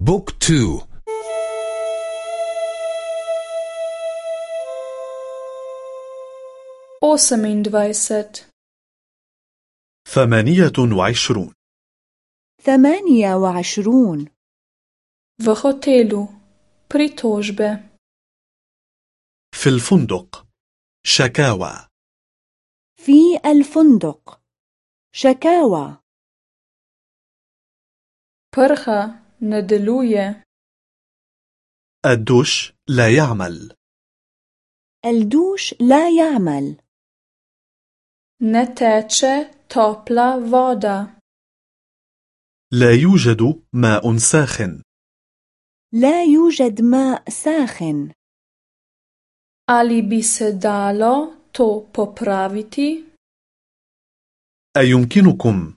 بوك تو. osamindvajset ثمانية وعشرون. ثمانية وعشرون. v hotelu pritožbe في الفندق. شكاوى. في الفندق. شكاوى. prha deluje الدوش لا يعمل. الدوش لا يعمل. teče topla voda لا يوجد ماء ساخن. لا يوجد ماء ساخن. ali bi se dalo to popraviti أيمكنكم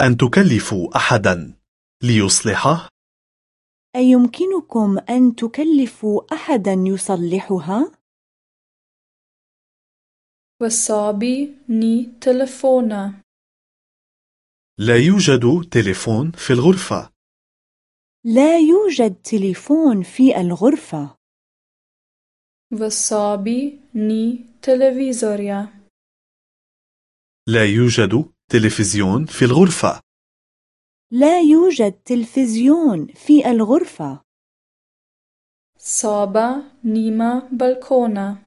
أن تكلفوا أحدا؟ ليصلحه؟ أيمكنكم أن تكلفوا أحدا يصلحها؟ sobi ni telefona لا يوجد تليفون في الغرفة. لا يوجد تليفون في الغرفة. sobi ni televizorja لا يوجد تلفزيون في الغرفة. لا يوجد تلفزيون في الغرفة. soba nima balkona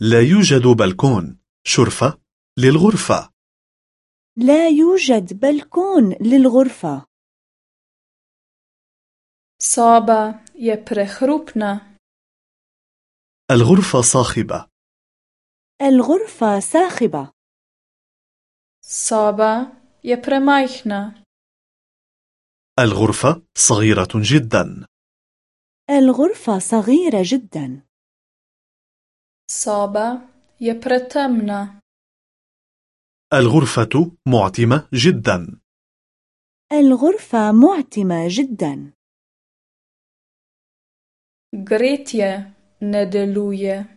لا يوجد بلكون شرفة للغرفة. لا يوجد بلكون للغرفة. je prehrupna. الغرفة صاخبة. الغرفة صاخبة. soba je premajhna. الغرفة صغيرة جدا. الغرفة صغيرة جدا. Soba je pretemna. الغرفة معتمة جدا. الغرفة معتمة جدا. Gretje ne deluje.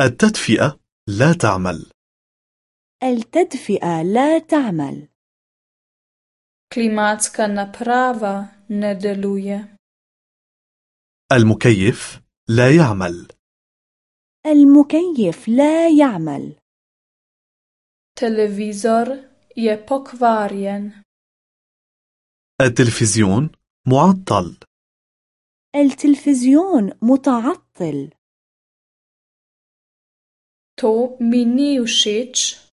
التدفئة لا تعمل. التدفئة لا تعمل. Klimatska naprava ne deluje. المكيف لا يعمل. المكيف لا يعمل. Televizor je pokvarjen. التلفزيون معطل. التلفزيون متعطل. To mi ni všeč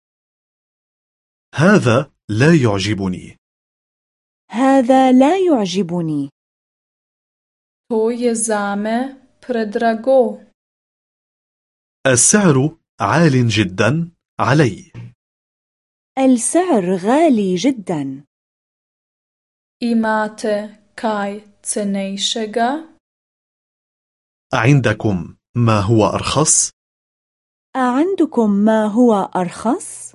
هذا لا يعجبني. هذا لا يعجبني. to je zame predrago السعر عال جدا علي. السعر غالي جدا. imate kaj cenejšega عندكم ما هو أرخص؟ أعندكم ما هو أرخص؟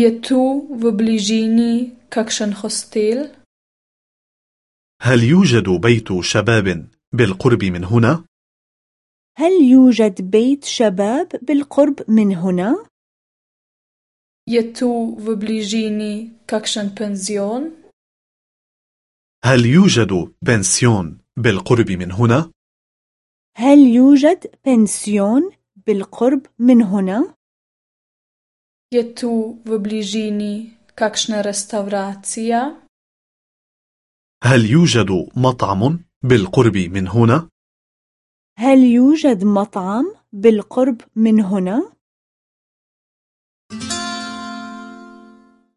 Je tu v bližini kakšen hostel هل يوجد بيت شباب بالقرب من هنا؟ هل يوجد بيت شباب بالقرب من هنا؟ je tu v bližini kakšen penzion هل يوجد بنسيون بالقرب من هنا؟ هل يوجد بنسيون بالقرب من هنا؟ Je tu v bližini kakšna restauracija هل يوجد مطعم بالقرب من هنا؟ هل يوجد مطعم بالقرب من هنا؟